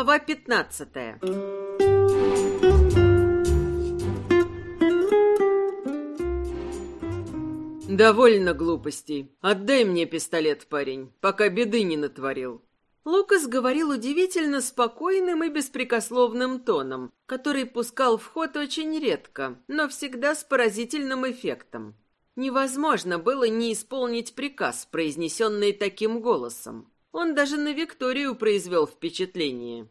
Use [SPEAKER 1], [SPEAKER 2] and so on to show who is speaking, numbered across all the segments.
[SPEAKER 1] Глава пятнадцатая
[SPEAKER 2] «Довольно глупостей. Отдай мне пистолет, парень, пока беды не натворил».
[SPEAKER 1] Лукас говорил удивительно спокойным и беспрекословным тоном, который пускал в ход очень редко, но всегда с поразительным эффектом. Невозможно было не исполнить приказ, произнесенный таким голосом. Он даже на Викторию произвел впечатление.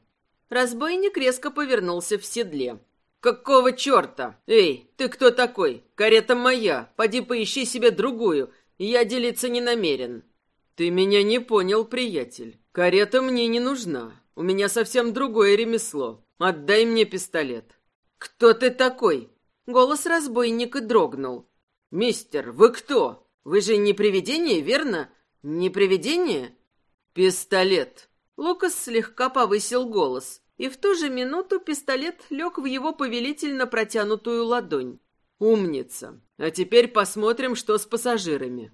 [SPEAKER 1] Разбойник резко повернулся в седле.
[SPEAKER 2] «Какого черта? Эй, ты кто такой? Карета моя. Поди поищи себе другую. Я делиться не намерен». «Ты меня не понял, приятель. Карета мне не нужна. У меня совсем другое ремесло. Отдай мне пистолет».
[SPEAKER 1] «Кто ты такой?» Голос разбойника дрогнул.
[SPEAKER 2] «Мистер, вы кто? Вы же не привидение, верно? Не привидение?» «Пистолет!»
[SPEAKER 1] Лукас слегка повысил голос, и в ту же минуту пистолет лег в его повелительно протянутую ладонь.
[SPEAKER 2] «Умница! А теперь посмотрим, что с пассажирами».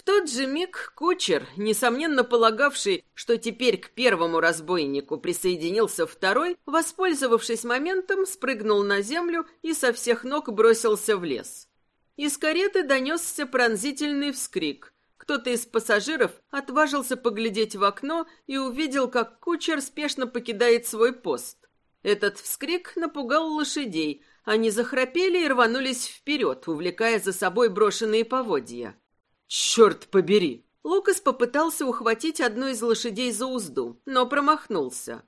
[SPEAKER 1] В тот же миг кучер, несомненно полагавший, что теперь к первому разбойнику присоединился второй, воспользовавшись моментом, спрыгнул на землю и со всех ног бросился в лес. Из кареты донесся пронзительный вскрик. Кто-то из пассажиров отважился поглядеть в окно и увидел, как кучер спешно покидает свой пост. Этот вскрик напугал лошадей. Они захрапели и рванулись вперед, увлекая за собой брошенные поводья.
[SPEAKER 2] «Черт побери!»
[SPEAKER 1] Лукас попытался ухватить одну из лошадей за узду, но промахнулся.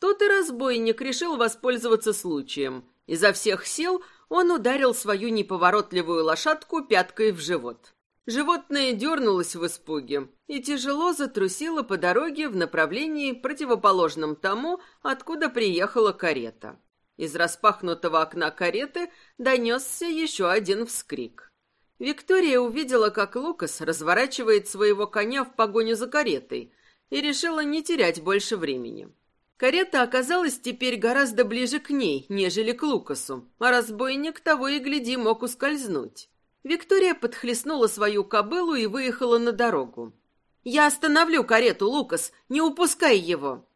[SPEAKER 1] Тот и разбойник решил воспользоваться случаем. Изо всех сил он ударил свою неповоротливую лошадку пяткой в живот. Животное дернулось в испуге и тяжело затрусило по дороге в направлении, противоположном тому, откуда приехала карета. Из распахнутого окна кареты донесся еще один вскрик. Виктория увидела, как Лукас разворачивает своего коня в погоню за каретой и решила не терять больше времени. Карета оказалась теперь гораздо ближе к ней, нежели к Лукасу, а разбойник того и гляди мог ускользнуть. Виктория подхлестнула свою кобылу и выехала на дорогу. «Я остановлю карету, Лукас, не упускай его!»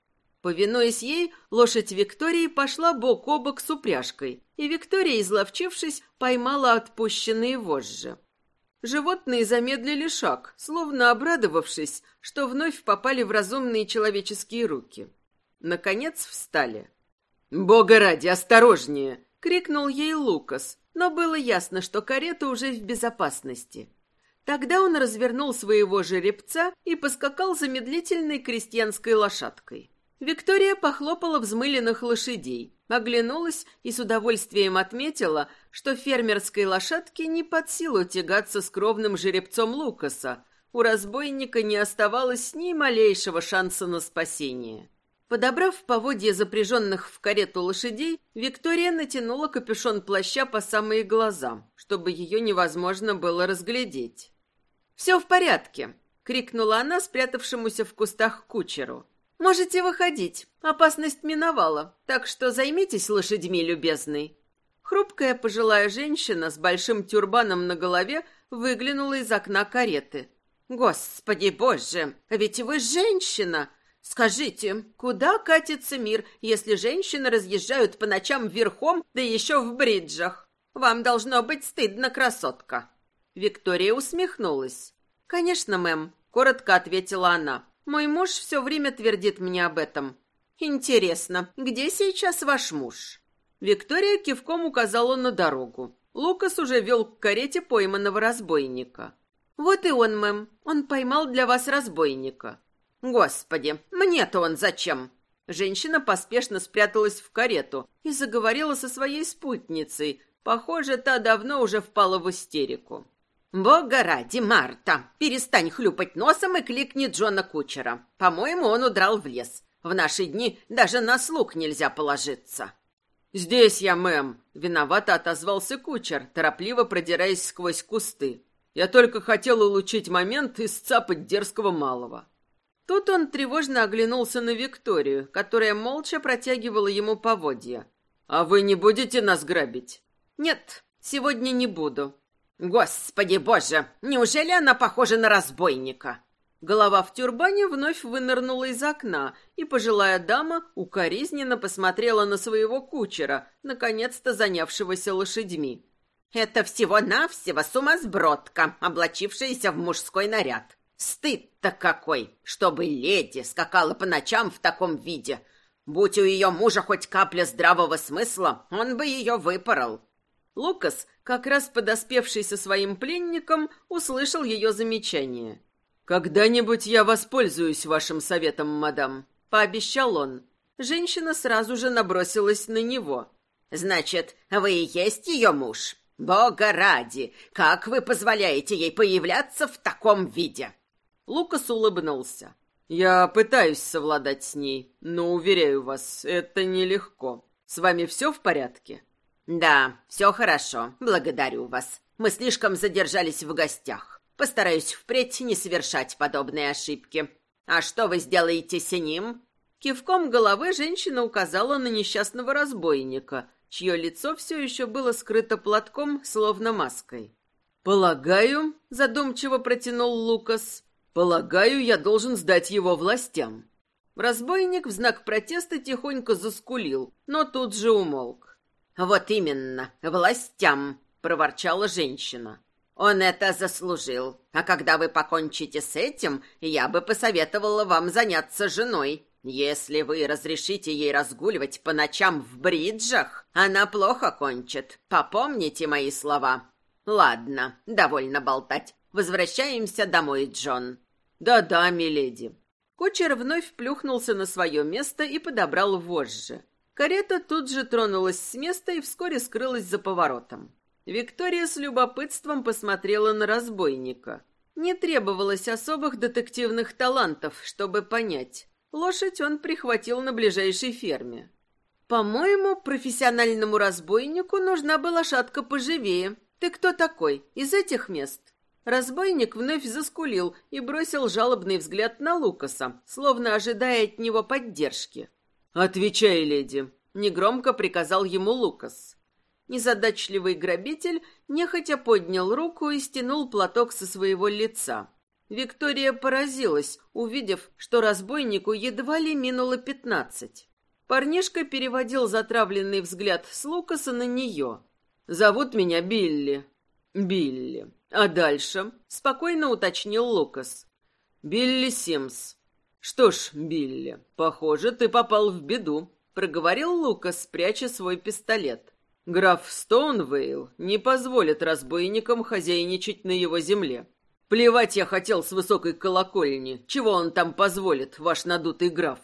[SPEAKER 1] Повинуясь ей, лошадь Виктории пошла бок о бок с упряжкой, и Виктория, изловчившись, поймала отпущенные вожжи. Животные замедлили шаг, словно обрадовавшись, что вновь попали в разумные человеческие руки. Наконец встали.
[SPEAKER 2] «Бога ради, осторожнее!»
[SPEAKER 1] — крикнул ей Лукас, но было ясно, что карета уже в безопасности. Тогда он развернул своего жеребца и поскакал за медлительной крестьянской лошадкой. Виктория похлопала взмыленных лошадей, оглянулась и с удовольствием отметила, что фермерской лошадке не под силу тягаться с кровным жеребцом Лукаса. У разбойника не оставалось ни малейшего шанса на спасение. Подобрав поводья запряженных в карету лошадей, Виктория натянула капюшон плаща по самые глаза, чтобы ее невозможно было разглядеть. «Все в порядке!» — крикнула она спрятавшемуся в кустах кучеру. «Можете выходить. Опасность миновала, так что займитесь лошадьми, любезный». Хрупкая пожилая женщина с большим тюрбаном на голове выглянула из окна кареты. «Господи боже, ведь вы женщина!» Скажите, куда катится мир, если женщины разъезжают по ночам верхом, да еще в бриджах? Вам должно быть стыдно, красотка. Виктория усмехнулась. Конечно, мэм, коротко ответила она. Мой муж все время твердит мне об этом. Интересно, где сейчас ваш муж? Виктория кивком указала на дорогу. Лукас уже вел к карете пойманного разбойника. Вот и он, мэм. Он поймал для вас разбойника. Господи, мне-то он зачем? Женщина поспешно спряталась в карету и заговорила со своей спутницей. Похоже, та давно уже впала в истерику. «Бога ради, Марта, перестань хлюпать носом и кликни Джона Кучера. По-моему, он удрал в лес. В наши дни даже на слуг нельзя положиться».
[SPEAKER 2] «Здесь я, мэм», — виновато отозвался кучер, торопливо продираясь сквозь кусты. «Я только хотел улучшить момент и сцапать дерзкого малого».
[SPEAKER 1] Тут он тревожно оглянулся на Викторию, которая молча протягивала ему поводья.
[SPEAKER 2] «А вы не будете нас грабить?»
[SPEAKER 1] «Нет, сегодня не буду».
[SPEAKER 3] «Господи боже, неужели она похожа на разбойника?»
[SPEAKER 1] Голова в тюрбане вновь вынырнула из окна, и пожилая дама укоризненно посмотрела на своего кучера, наконец-то занявшегося лошадьми. «Это всего-навсего сумасбродка, облачившаяся в мужской наряд. Стыд-то какой, чтобы леди скакала по ночам в таком виде. Будь у ее мужа хоть капля здравого смысла, он бы ее выпорол». Лукас, как раз подоспевший со своим пленником, услышал ее замечание – «Когда-нибудь я воспользуюсь вашим советом, мадам», — пообещал он. Женщина сразу же набросилась на него. «Значит, вы и есть ее муж? Бога ради! Как вы позволяете ей появляться в таком виде?» Лукас улыбнулся. «Я пытаюсь совладать с ней, но, уверяю вас, это нелегко. С вами все в порядке?» «Да, все хорошо. Благодарю вас. Мы слишком задержались в гостях. Постараюсь впредь не совершать подобные ошибки. А что вы сделаете с ним? Кивком головы женщина указала на несчастного разбойника, чье лицо все еще было скрыто платком, словно маской. «Полагаю», — задумчиво протянул Лукас, — «полагаю, я должен сдать его властям». Разбойник в знак протеста тихонько заскулил, но тут же умолк. «Вот именно, властям», — проворчала женщина. Он это заслужил. А когда вы покончите с этим, я бы посоветовала вам заняться женой. Если вы разрешите ей разгуливать по ночам в бриджах, она плохо кончит. Попомните мои слова. Ладно, довольно болтать. Возвращаемся домой, Джон. Да-да, миледи. Кучер вновь плюхнулся на свое место и подобрал вожжи. Карета тут же тронулась с места и вскоре скрылась за поворотом. Виктория с любопытством посмотрела на разбойника. Не требовалось особых детективных талантов, чтобы понять. Лошадь он прихватил на ближайшей ферме. По-моему, профессиональному разбойнику нужна была шатка поживее. Ты кто такой? Из этих мест? Разбойник вновь заскулил и бросил жалобный взгляд на Лукаса, словно ожидая от него поддержки. «Отвечай, леди», — негромко приказал ему Лукас. Незадачливый грабитель нехотя поднял руку и стянул платок со своего лица. Виктория поразилась, увидев, что разбойнику едва ли минуло пятнадцать. Парнишка переводил затравленный взгляд с Лукаса на нее. «Зовут меня Билли». «Билли. А дальше?» — спокойно уточнил Лукас. «Билли Симс». «Что ж, Билли, похоже, ты попал в беду», — проговорил Лукас, пряча свой пистолет. Граф Стоунвейл не позволит разбойникам хозяйничать на его земле. Плевать я хотел с высокой колокольни. Чего он там позволит, ваш надутый граф?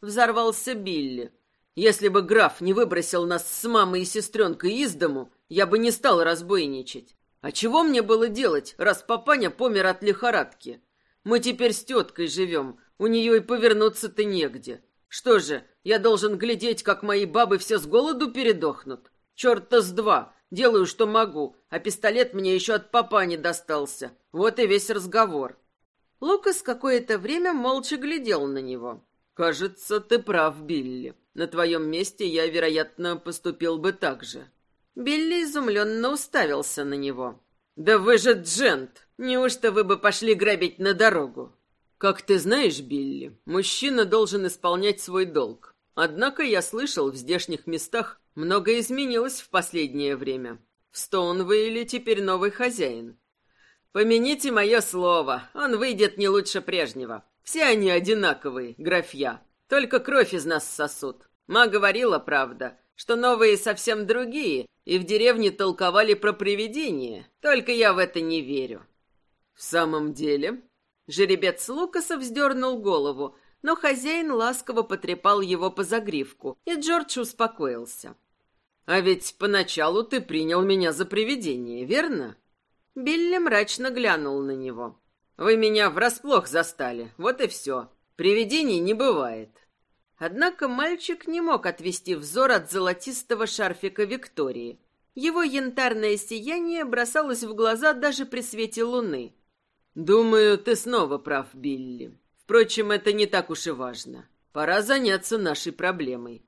[SPEAKER 1] Взорвался Билли. Если бы граф не выбросил нас с мамой и сестренкой из дому, я бы не стал разбойничать. А чего мне было делать, раз папаня помер от лихорадки? Мы теперь с теткой живем, у нее и повернуться-то негде. Что же, я должен глядеть, как мои бабы все с голоду передохнут? Черт-то с два. Делаю, что могу, а пистолет мне еще от папа не достался. Вот и весь разговор. Лукас какое-то время молча глядел на него. «Кажется, ты прав, Билли. На твоем месте я, вероятно, поступил бы так же». Билли изумленно уставился на него. «Да вы же джент! Неужто вы бы пошли грабить на дорогу?» «Как ты знаешь, Билли, мужчина должен исполнять свой долг. Однако я слышал, в здешних местах Многое изменилось в последнее время. В Стоунвейле теперь новый хозяин. Помяните мое слово, он выйдет не лучше прежнего. Все они одинаковые, графья. Только кровь из нас сосут. Ма говорила, правда, что новые совсем другие, и в деревне толковали про привидения. Только я в это не верю. В самом деле... Жеребец Лукаса вздернул голову, но хозяин ласково потрепал его по загривку, и Джордж успокоился. А ведь поначалу ты принял меня за привидение, верно? Билли мрачно глянул на него. Вы меня врасплох застали, вот и все. Привидений не бывает. Однако мальчик не мог отвести взор от золотистого шарфика Виктории. Его янтарное сияние бросалось в глаза даже при свете луны. «Думаю, ты снова прав, Билли. Впрочем, это не так уж и важно. Пора заняться нашей проблемой.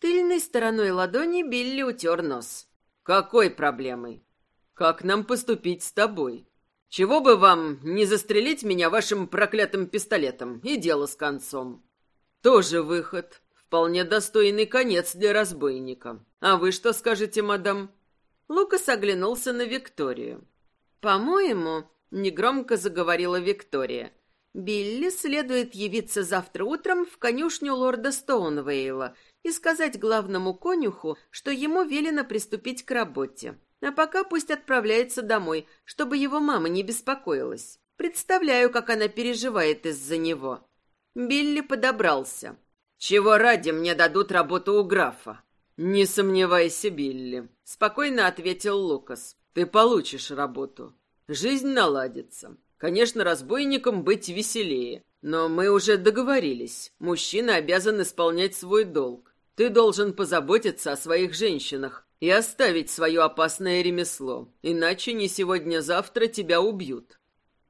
[SPEAKER 1] Тыльной стороной ладони Билли утер нос. «Какой проблемой? Как нам поступить с тобой?»
[SPEAKER 2] Чего бы вам не застрелить меня вашим проклятым пистолетом, и дело с концом. Тоже выход. Вполне достойный конец для разбойника. А вы что скажете, мадам?»
[SPEAKER 1] Лукас оглянулся на Викторию. «По-моему, — негромко заговорила Виктория, — Билли следует явиться завтра утром в конюшню лорда Стоунвейла и сказать главному конюху, что ему велено приступить к работе. А пока пусть отправляется домой, чтобы его мама не беспокоилась. Представляю, как она переживает из-за него». Билли подобрался.
[SPEAKER 2] «Чего ради мне дадут работу у графа?» «Не сомневайся, Билли», — спокойно ответил Лукас. «Ты получишь работу. Жизнь наладится. Конечно, разбойникам быть веселее, но мы уже договорились. Мужчина обязан исполнять свой долг. Ты должен позаботиться о своих женщинах и оставить свое опасное ремесло, иначе не сегодня-завтра тебя убьют».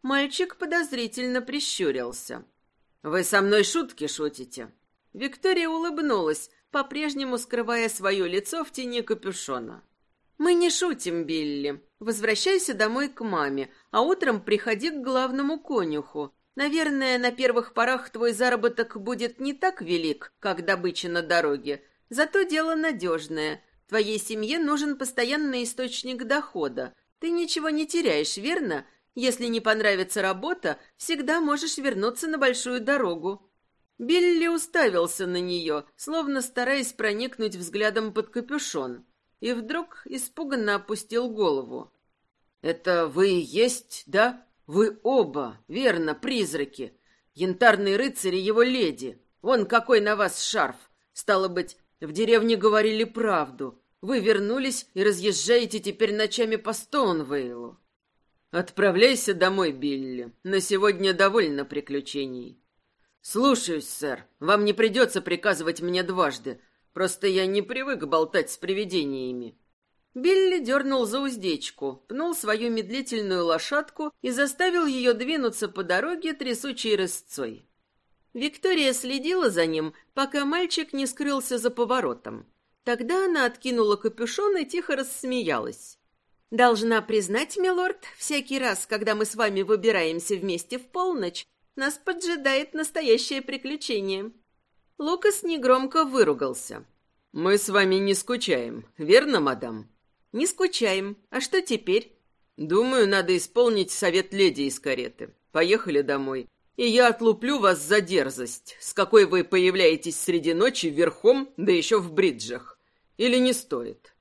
[SPEAKER 1] Мальчик подозрительно прищурился.
[SPEAKER 2] «Вы со мной шутки шутите?»
[SPEAKER 1] Виктория улыбнулась, по-прежнему скрывая свое лицо в тени капюшона. «Мы не шутим, Билли. Возвращайся домой к маме, а утром приходи к главному конюху. Наверное, на первых порах твой заработок будет не так велик, как добыча на дороге, зато дело надежное. Твоей семье нужен постоянный источник дохода. Ты ничего не теряешь, верно? Если не понравится работа, всегда можешь вернуться на большую дорогу». Билли уставился на нее, словно стараясь проникнуть взглядом под капюшон, и вдруг испуганно опустил голову.
[SPEAKER 2] «Это вы есть, да? Вы оба, верно, призраки. Янтарный рыцарь и его леди. Вон какой на вас шарф. Стало быть, в деревне говорили правду. Вы вернулись и разъезжаете теперь ночами по Стоунвейлу. Отправляйся домой, Билли. На сегодня довольно приключений. «Слушаюсь, сэр. Вам не придется приказывать мне дважды. Просто я не привык болтать с привидениями».
[SPEAKER 1] Билли дернул за уздечку, пнул свою медлительную лошадку и заставил ее двинуться по дороге трясучей рысцой. Виктория следила за ним, пока мальчик не скрылся за поворотом. Тогда она откинула капюшон и тихо рассмеялась. «Должна признать, милорд, всякий раз, когда мы с вами выбираемся вместе в полночь, нас поджидает настоящее приключение». Лукас негромко выругался.
[SPEAKER 2] «Мы с вами не скучаем, верно, мадам?»
[SPEAKER 1] «Не скучаем. А что теперь?»
[SPEAKER 2] «Думаю, надо исполнить совет леди из кареты. Поехали домой. И я отлуплю вас за дерзость, с какой вы появляетесь среди ночи верхом, да еще в бриджах. Или не стоит?»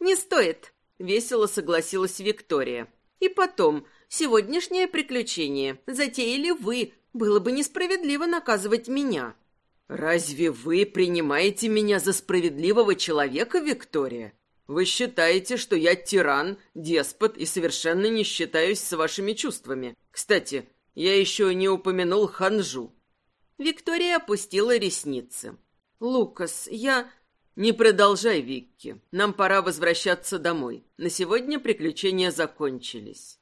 [SPEAKER 1] «Не стоит», — весело согласилась Виктория. «И потом, Сегодняшнее приключение затеяли вы. Было бы несправедливо наказывать меня».
[SPEAKER 2] «Разве вы принимаете меня за справедливого человека, Виктория? Вы считаете, что я тиран, деспот и совершенно не считаюсь с вашими чувствами. Кстати, я еще не упомянул ханжу».
[SPEAKER 1] Виктория опустила ресницы. «Лукас, я...»
[SPEAKER 2] «Не продолжай, Викки. Нам пора возвращаться домой. На сегодня приключения закончились».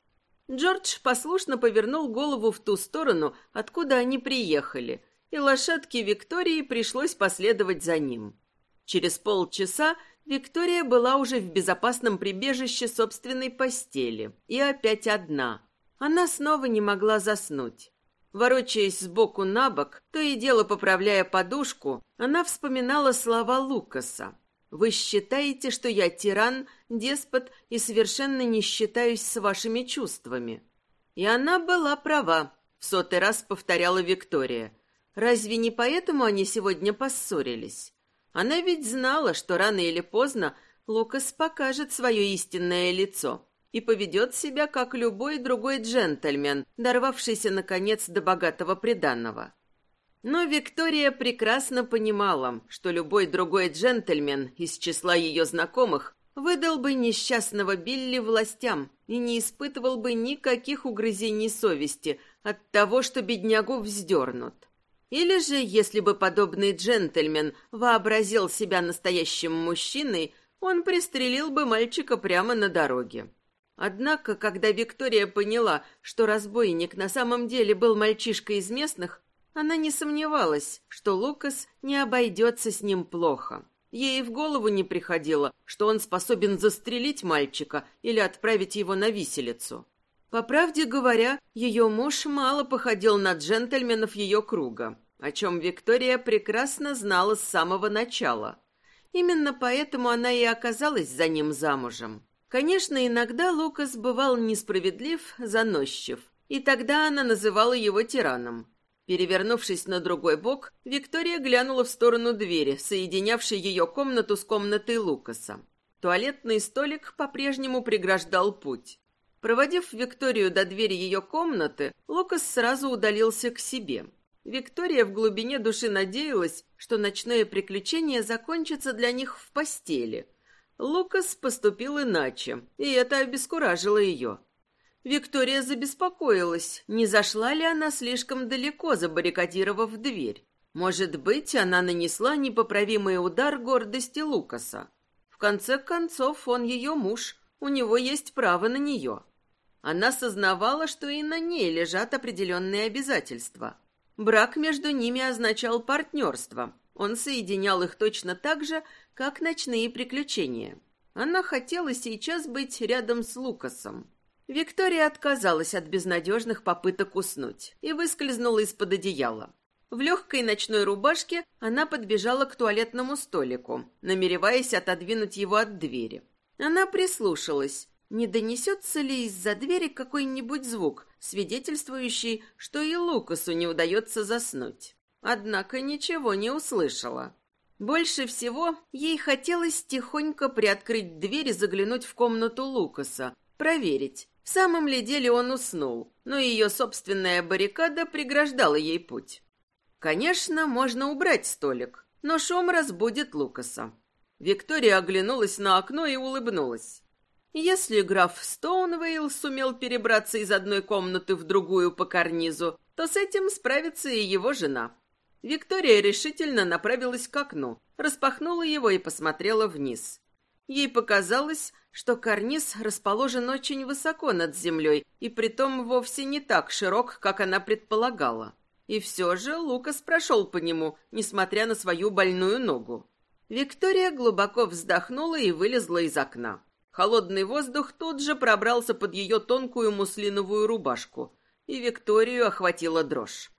[SPEAKER 1] Джордж послушно повернул голову в ту сторону, откуда они приехали, и лошадке Виктории пришлось последовать за ним. Через полчаса Виктория была уже в безопасном прибежище собственной постели, и опять одна. Она снова не могла заснуть. Ворочаясь сбоку на бок, то и дело поправляя подушку, она вспоминала слова Лукаса. Вы считаете, что я тиран, деспот и совершенно не считаюсь с вашими чувствами. И она была права, в сотый раз повторяла Виктория. Разве не поэтому они сегодня поссорились? Она ведь знала, что рано или поздно Лукас покажет свое истинное лицо и поведет себя, как любой другой джентльмен, дорвавшийся, наконец, до богатого приданного. Но Виктория прекрасно понимала, что любой другой джентльмен из числа ее знакомых выдал бы несчастного Билли властям и не испытывал бы никаких угрызений совести от того, что беднягу вздернут. Или же, если бы подобный джентльмен вообразил себя настоящим мужчиной, он пристрелил бы мальчика прямо на дороге. Однако, когда Виктория поняла, что разбойник на самом деле был мальчишкой из местных, она не сомневалась, что Лукас не обойдется с ним плохо. Ей в голову не приходило, что он способен застрелить мальчика или отправить его на виселицу. По правде говоря, ее муж мало походил на джентльменов ее круга, о чем Виктория прекрасно знала с самого начала. Именно поэтому она и оказалась за ним замужем. Конечно, иногда Лукас бывал несправедлив, заносчив, и тогда она называла его тираном. Перевернувшись на другой бок, Виктория глянула в сторону двери, соединявшей ее комнату с комнатой Лукаса. Туалетный столик по-прежнему преграждал путь. Проводив Викторию до двери ее комнаты, Лукас сразу удалился к себе. Виктория в глубине души надеялась, что ночное приключение закончится для них в постели. Лукас поступил иначе, и это обескуражило ее. Виктория забеспокоилась, не зашла ли она слишком далеко, забаррикадировав дверь. Может быть, она нанесла непоправимый удар гордости Лукаса. В конце концов, он ее муж, у него есть право на нее. Она сознавала, что и на ней лежат определенные обязательства. Брак между ними означал партнерство. Он соединял их точно так же, как ночные приключения. Она хотела сейчас быть рядом с Лукасом. Виктория отказалась от безнадежных попыток уснуть и выскользнула из-под одеяла. В легкой ночной рубашке она подбежала к туалетному столику, намереваясь отодвинуть его от двери. Она прислушалась, не донесется ли из-за двери какой-нибудь звук, свидетельствующий, что и Лукасу не удается заснуть. Однако ничего не услышала. Больше всего ей хотелось тихонько приоткрыть дверь и заглянуть в комнату Лукаса, проверить, в самом ли деле он уснул, но ее собственная баррикада преграждала ей путь. Конечно, можно убрать столик, но шум разбудит Лукаса. Виктория оглянулась на окно и улыбнулась. Если граф Стоунвейл сумел перебраться из одной комнаты в другую по карнизу, то с этим справится и его жена. Виктория решительно направилась к окну, распахнула его и посмотрела вниз. Ей показалось, что карниз расположен очень высоко над землей и притом вовсе не так широк, как она предполагала. И все же Лукас прошел по нему, несмотря на свою больную ногу. Виктория глубоко вздохнула и вылезла из окна. Холодный воздух тут же пробрался под ее тонкую муслиновую рубашку, и Викторию охватила дрожь.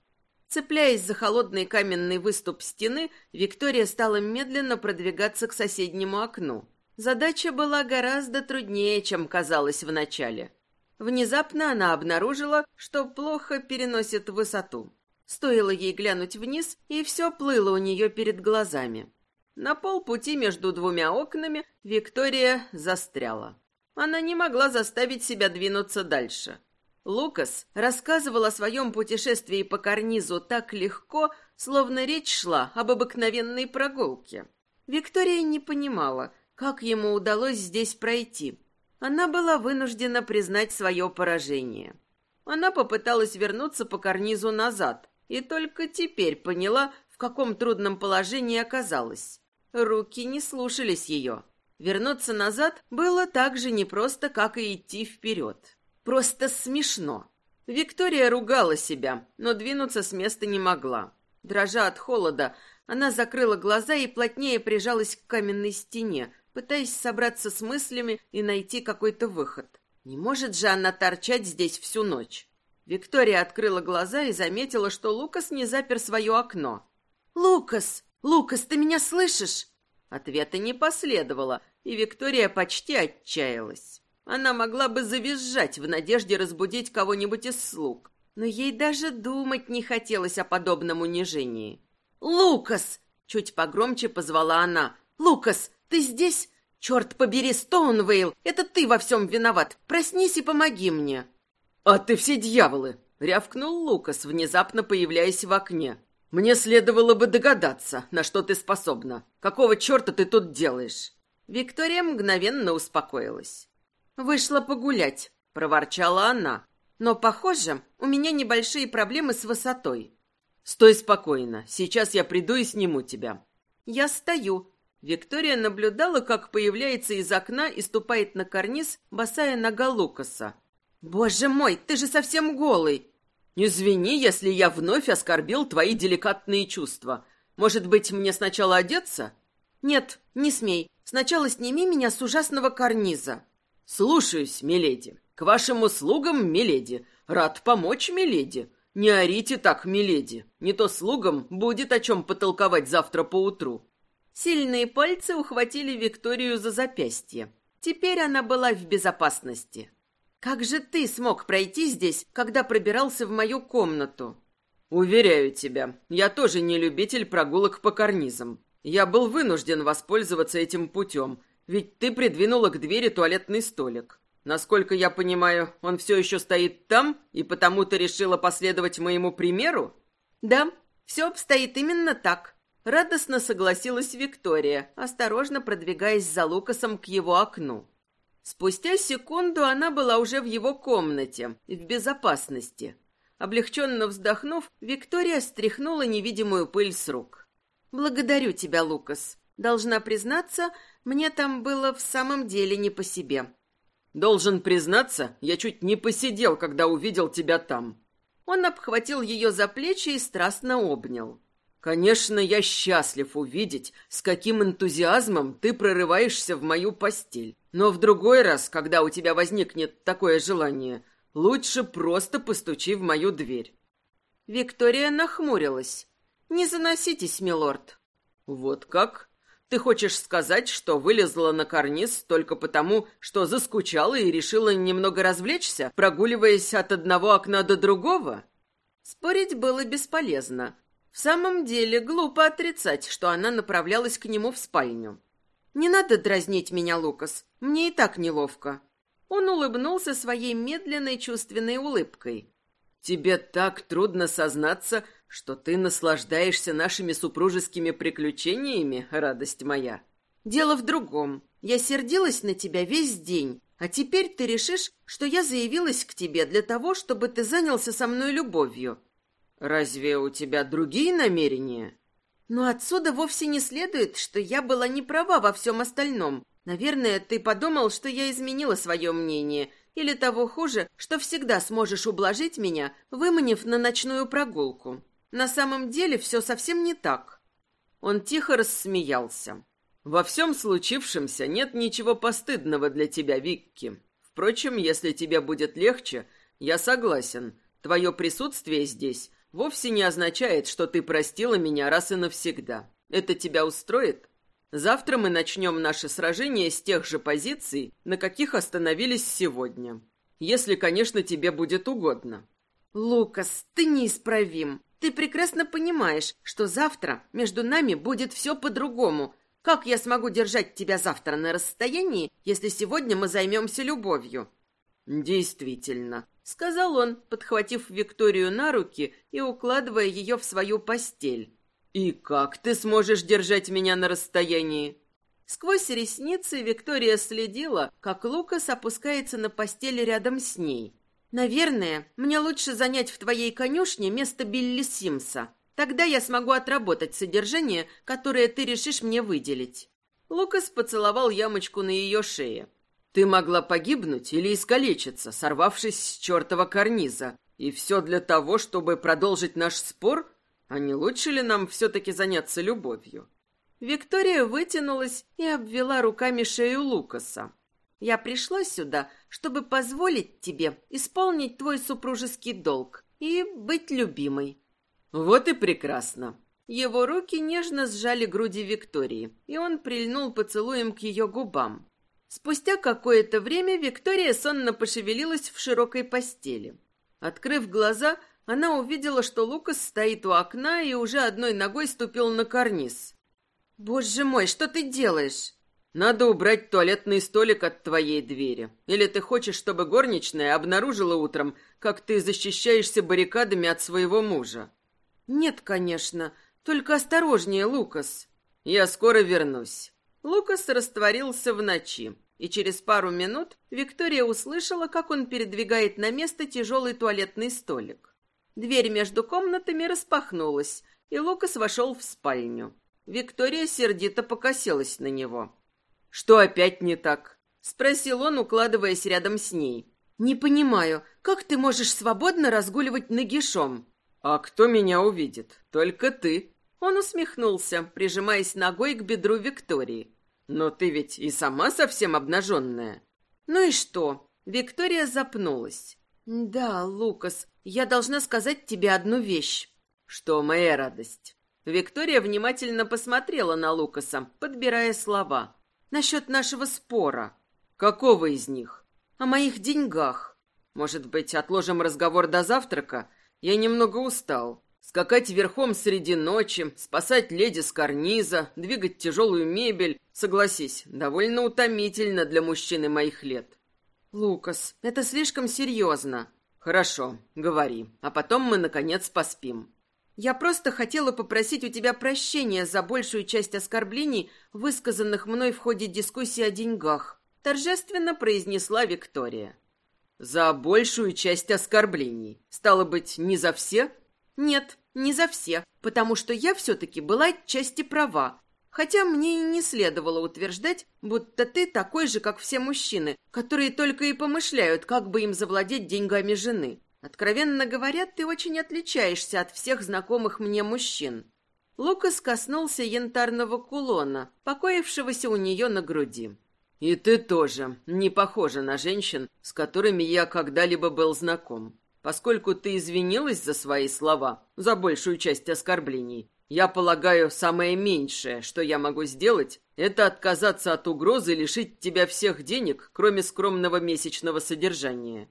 [SPEAKER 1] Цепляясь за холодный каменный выступ стены, Виктория стала медленно продвигаться к соседнему окну. Задача была гораздо труднее, чем казалось вначале. Внезапно она обнаружила, что плохо переносит высоту. Стоило ей глянуть вниз, и все плыло у нее перед глазами. На полпути между двумя окнами Виктория застряла. Она не могла заставить себя двинуться дальше. Лукас рассказывал о своем путешествии по карнизу так легко, словно речь шла об обыкновенной прогулке. Виктория не понимала, как ему удалось здесь пройти? Она была вынуждена признать свое поражение. Она попыталась вернуться по карнизу назад, и только теперь поняла, в каком трудном положении оказалась. Руки не слушались ее. Вернуться назад было так же непросто, как и идти вперед. Просто смешно. Виктория ругала себя, но двинуться с места не могла. Дрожа от холода, она закрыла глаза и плотнее прижалась к каменной стене, пытаясь собраться с мыслями и найти какой-то выход. Не может же она торчать здесь всю ночь. Виктория открыла глаза и заметила, что Лукас не запер свое окно. «Лукас! Лукас, ты меня слышишь?» Ответа не последовало, и Виктория почти отчаялась. Она могла бы завизжать в надежде разбудить кого-нибудь из слуг, но ей даже думать не хотелось о подобном унижении. «Лукас!» — чуть погромче позвала она. «Лукас, ты здесь? Черт побери, Стоунвейл, это ты во всем виноват. Проснись и помоги мне.
[SPEAKER 2] А ты все дьяволы, рявкнул Лукас, внезапно появляясь в окне. Мне следовало бы догадаться, на что ты способна. Какого черта ты тут делаешь?
[SPEAKER 1] Виктория мгновенно успокоилась. Вышла погулять, проворчала она. Но, похоже, у меня небольшие проблемы с высотой.
[SPEAKER 2] Стой спокойно. Сейчас я приду и сниму тебя.
[SPEAKER 1] Я стою, Виктория наблюдала, как появляется из окна и ступает на карниз босая нога Лукаса. «Боже мой, ты же совсем голый!»
[SPEAKER 2] «Извини, если я вновь оскорбил твои деликатные чувства. Может быть, мне сначала одеться?»
[SPEAKER 1] «Нет, не смей. Сначала сними меня с ужасного карниза».
[SPEAKER 2] «Слушаюсь, миледи». «К вашим услугам, миледи! Рад помочь, миледи! Не орите так, миледи! Не то слугам будет о чем потолковать завтра поутру!»
[SPEAKER 1] Сильные пальцы ухватили Викторию за запястье. Теперь она была в безопасности. «Как же ты смог пройти здесь, когда пробирался в мою комнату?»
[SPEAKER 2] «Уверяю тебя, я тоже не любитель прогулок по карнизам. Я был вынужден воспользоваться этим путем, ведь ты придвинула к двери туалетный столик. Насколько я понимаю, он все еще стоит там, и потому ты решила последовать моему примеру?
[SPEAKER 1] Да, все обстоит именно так. Радостно согласилась Виктория, осторожно продвигаясь за Лукасом к его окну. Спустя секунду она была уже в его комнате, в безопасности. Облегченно вздохнув, Виктория стряхнула невидимую пыль с рук. «Благодарю тебя, Лукас. Должна признаться, мне там было в самом деле не по себе.
[SPEAKER 2] Должен признаться, я чуть не посидел, когда увидел тебя там.
[SPEAKER 1] Он обхватил ее за плечи и страстно обнял.
[SPEAKER 2] Конечно, я счастлив увидеть, с каким энтузиазмом ты прорываешься в мою постель. Но в другой раз, когда у тебя возникнет такое желание, лучше просто постучи в мою дверь.
[SPEAKER 1] Виктория нахмурилась. Не заноситесь, милорд.
[SPEAKER 2] Вот как? Ты хочешь сказать, что вылезла на карниз только потому, что заскучала и решила немного развлечься, прогуливаясь от одного окна до другого?
[SPEAKER 1] Спорить было бесполезно. В самом деле, глупо отрицать, что она направлялась к нему в спальню. «Не надо дразнить меня, Лукас. Мне и так неловко». Он улыбнулся своей медленной чувственной улыбкой.
[SPEAKER 2] «Тебе так трудно сознаться, что ты наслаждаешься нашими супружескими приключениями, радость моя.
[SPEAKER 1] Дело в другом. Я сердилась на тебя весь день, а теперь ты решишь, что я заявилась к тебе для того, чтобы ты занялся со мной любовью.
[SPEAKER 2] Разве у тебя другие намерения?
[SPEAKER 1] Но отсюда вовсе не следует, что я была не права во всем остальном. Наверное, ты подумал, что я изменила свое мнение, или того хуже, что всегда сможешь ублажить меня, выманив на ночную прогулку. На самом деле все совсем не так.
[SPEAKER 2] Он тихо рассмеялся. Во всем случившемся нет ничего постыдного для тебя, Викки. Впрочем, если тебе будет легче, я согласен. Твое присутствие здесь вовсе не означает, что ты простила меня раз и навсегда. Это тебя устроит? Завтра мы начнем наше сражение с тех же позиций, на каких остановились сегодня. Если, конечно, тебе будет угодно.
[SPEAKER 1] Лукас, ты неисправим. Ты прекрасно понимаешь, что завтра между нами будет все по-другому. Как я смогу держать тебя завтра на расстоянии, если сегодня мы займемся любовью?»
[SPEAKER 2] «Действительно», —
[SPEAKER 1] сказал он, подхватив Викторию на руки и укладывая ее в свою постель.
[SPEAKER 2] «И как ты сможешь держать меня на расстоянии?»
[SPEAKER 1] Сквозь ресницы Виктория следила, как Лукас опускается на постель рядом с ней. Наверное, мне лучше занять в твоей конюшне место Билли Симса. Тогда я смогу отработать содержание, которое ты решишь мне выделить. Лукас поцеловал ямочку на ее шее.
[SPEAKER 2] Ты могла погибнуть или искалечиться, сорвавшись с чертова карниза. И все для того, чтобы продолжить наш спор? А не лучше ли нам все-таки заняться любовью?
[SPEAKER 1] Виктория вытянулась и обвела руками шею Лукаса. Я пришла сюда, чтобы позволить тебе исполнить твой супружеский долг и быть любимой».
[SPEAKER 2] «Вот и прекрасно».
[SPEAKER 1] Его руки нежно сжали груди Виктории, и он прильнул поцелуем к ее губам. Спустя какое-то время Виктория сонно пошевелилась в широкой постели. Открыв глаза, она увидела, что Лукас стоит у окна и уже одной ногой ступил на карниз. «Боже мой, что ты делаешь?»
[SPEAKER 2] Надо убрать туалетный столик от твоей двери. Или ты хочешь, чтобы горничная обнаружила утром, как ты защищаешься баррикадами от своего мужа?
[SPEAKER 1] Нет, конечно. Только осторожнее, Лукас.
[SPEAKER 2] Я скоро вернусь.
[SPEAKER 1] Лукас растворился в ночи, и через пару минут Виктория услышала, как он передвигает на место тяжелый туалетный столик. Дверь между комнатами распахнулась, и Лукас вошел в спальню. Виктория сердито покосилась на него.
[SPEAKER 2] Что опять не так?
[SPEAKER 1] Спросил он, укладываясь рядом с ней. Не понимаю, как ты можешь свободно разгуливать нагишом?
[SPEAKER 2] А кто меня увидит? Только ты.
[SPEAKER 1] Он усмехнулся, прижимаясь ногой к бедру Виктории.
[SPEAKER 2] Но ты ведь и сама совсем обнаженная.
[SPEAKER 1] Ну и что? Виктория запнулась. «Да, Лукас, я должна сказать тебе одну вещь».
[SPEAKER 2] «Что моя радость?» Виктория внимательно посмотрела на Лукаса, подбирая слова.
[SPEAKER 1] «Насчет нашего спора».
[SPEAKER 2] «Какого из них?»
[SPEAKER 1] «О моих деньгах».
[SPEAKER 2] «Может быть, отложим разговор до завтрака? Я немного устал. Скакать верхом среди ночи, спасать леди с карниза, двигать тяжелую мебель, согласись, довольно утомительно для мужчины моих лет».
[SPEAKER 1] «Лукас, это слишком серьезно».
[SPEAKER 2] «Хорошо, говори, а потом мы, наконец, поспим».
[SPEAKER 1] Я просто хотела попросить у тебя прощения за большую часть оскорблений, высказанных мной в ходе дискуссии о деньгах», — торжественно произнесла Виктория.
[SPEAKER 2] «За большую часть оскорблений? Стало быть, не за все?»
[SPEAKER 1] «Нет, не за все, потому что я все-таки была отчасти права, хотя мне и не следовало утверждать, будто ты такой же, как все мужчины, которые только и помышляют, как бы им завладеть деньгами жены. Откровенно говоря, ты очень отличаешься от всех знакомых мне мужчин. Лукас коснулся янтарного кулона, покоившегося у нее на груди.
[SPEAKER 2] «И ты тоже не похожа на женщин, с которыми я когда-либо был знаком. Поскольку ты извинилась за свои слова, за большую часть оскорблений, я полагаю, самое меньшее, что я могу сделать, это отказаться от угрозы лишить тебя всех денег, кроме скромного месячного содержания.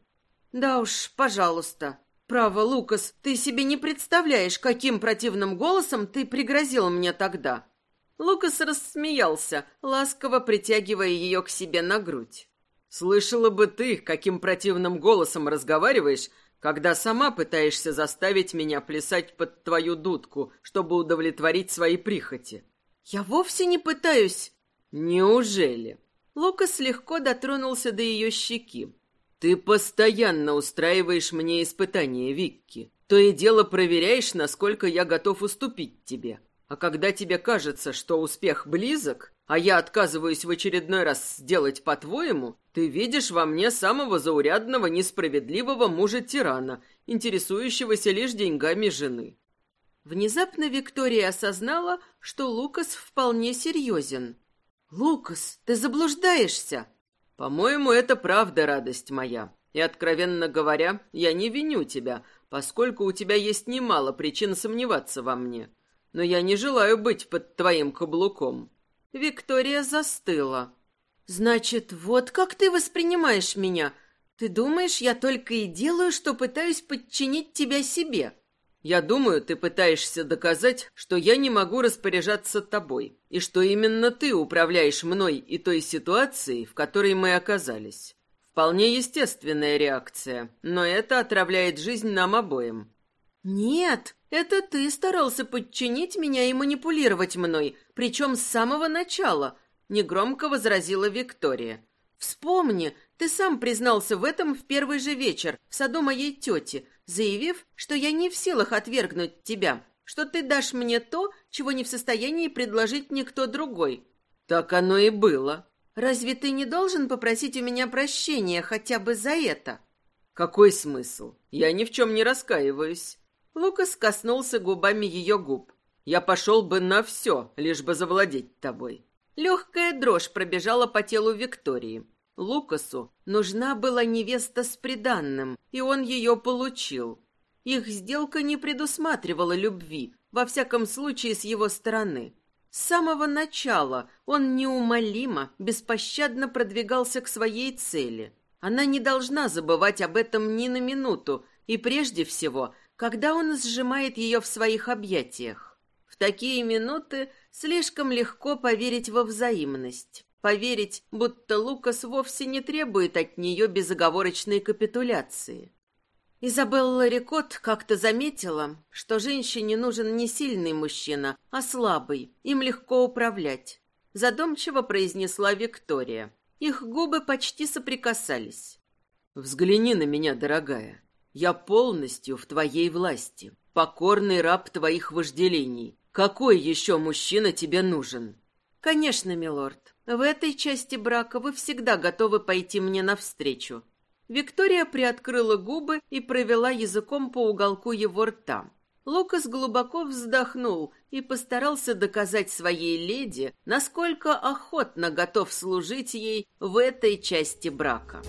[SPEAKER 1] «Да уж, пожалуйста. Право, Лукас, ты себе не представляешь, каким противным голосом ты пригрозил мне тогда». Лукас рассмеялся, ласково притягивая ее к себе на грудь.
[SPEAKER 2] «Слышала бы ты, каким противным голосом разговариваешь, когда сама пытаешься заставить меня плясать под твою дудку, чтобы удовлетворить свои прихоти».
[SPEAKER 1] «Я вовсе не пытаюсь».
[SPEAKER 2] «Неужели?»
[SPEAKER 1] Лукас легко дотронулся до ее щеки.
[SPEAKER 2] «Ты постоянно устраиваешь мне испытания, Викки. То и дело проверяешь, насколько я готов уступить тебе. А когда тебе кажется, что успех близок, а я отказываюсь в очередной раз сделать по-твоему, ты видишь во мне самого заурядного, несправедливого мужа-тирана, интересующегося лишь деньгами жены».
[SPEAKER 1] Внезапно Виктория осознала, что Лукас вполне серьезен. «Лукас, ты заблуждаешься!»
[SPEAKER 2] По-моему, это правда, радость моя. И, откровенно говоря, я не виню тебя, поскольку у тебя есть немало причин сомневаться во мне. Но я не желаю быть под твоим каблуком».
[SPEAKER 1] Виктория застыла. «Значит, вот как ты воспринимаешь меня? Ты думаешь, я только и делаю, что пытаюсь подчинить тебя себе?»
[SPEAKER 2] Я думаю, ты пытаешься доказать, что я не могу распоряжаться тобой, и что именно ты управляешь мной и той ситуацией, в которой мы оказались. Вполне естественная реакция, но это отравляет жизнь нам обоим.
[SPEAKER 1] Нет, это ты старался подчинить меня и манипулировать мной, причем с самого начала, негромко возразила Виктория. Вспомни, ты сам признался в этом в первый же вечер в саду моей тети, заявив, что я не в силах отвергнуть тебя, что ты дашь мне то, чего не в состоянии предложить никто другой.
[SPEAKER 2] Так оно и было.
[SPEAKER 1] Разве ты не должен попросить у меня прощения хотя бы за это?
[SPEAKER 2] Какой смысл? Я ни в чем не раскаиваюсь.
[SPEAKER 1] Лукас коснулся губами ее губ.
[SPEAKER 2] Я пошел бы на все, лишь бы завладеть тобой.
[SPEAKER 1] Легкая дрожь пробежала по телу Виктории. Лукасу нужна была невеста с приданным, и он ее получил. Их сделка не предусматривала любви, во всяком случае с его стороны. С самого начала он неумолимо, беспощадно продвигался к своей цели. Она не должна забывать об этом ни на минуту, и прежде всего, когда он сжимает ее в своих объятиях. В такие минуты слишком легко поверить во взаимность поверить, будто Лукас вовсе не требует от нее безоговорочной капитуляции. Изабелла Рикот как-то заметила, что женщине нужен не сильный мужчина, а слабый, им легко управлять. Задумчиво произнесла Виктория. Их губы почти соприкасались.
[SPEAKER 2] «Взгляни на меня, дорогая. Я полностью в твоей власти, покорный раб твоих вожделений. Какой еще мужчина тебе нужен?»
[SPEAKER 1] «Конечно, милорд. В этой части брака вы всегда готовы пойти мне навстречу. Виктория приоткрыла губы и провела языком по уголку его рта. Лукас глубоко вздохнул и постарался доказать своей леди, насколько охотно готов служить ей в этой части брака.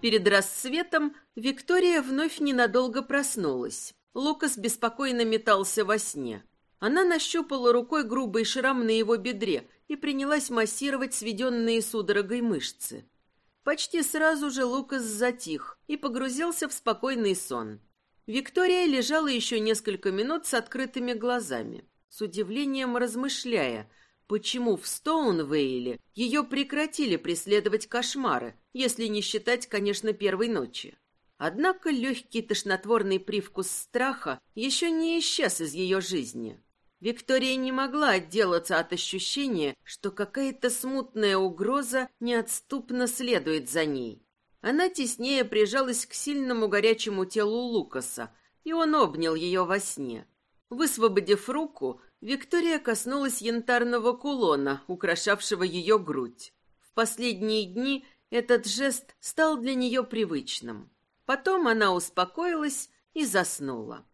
[SPEAKER 1] Перед рассветом Виктория вновь ненадолго проснулась. Лукас беспокойно метался во сне. Она нащупала рукой грубый шрам на его бедре и принялась массировать сведенные судорогой мышцы. Почти сразу же Лукас затих и погрузился в спокойный сон. Виктория лежала еще несколько минут с открытыми глазами, с удивлением размышляя, почему в Стоунвейле ее прекратили преследовать кошмары, если не считать, конечно, первой ночи. Однако легкий тошнотворный привкус страха еще не исчез из ее жизни. Виктория не могла отделаться от ощущения, что какая-то смутная угроза неотступно следует за ней. Она теснее прижалась к сильному горячему телу Лукаса, и он обнял ее во сне. Высвободив руку, Виктория коснулась янтарного кулона, украшавшего ее грудь. В последние дни этот жест стал для нее привычным. Потом она успокоилась и заснула.